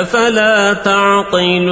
أفلا تعقلون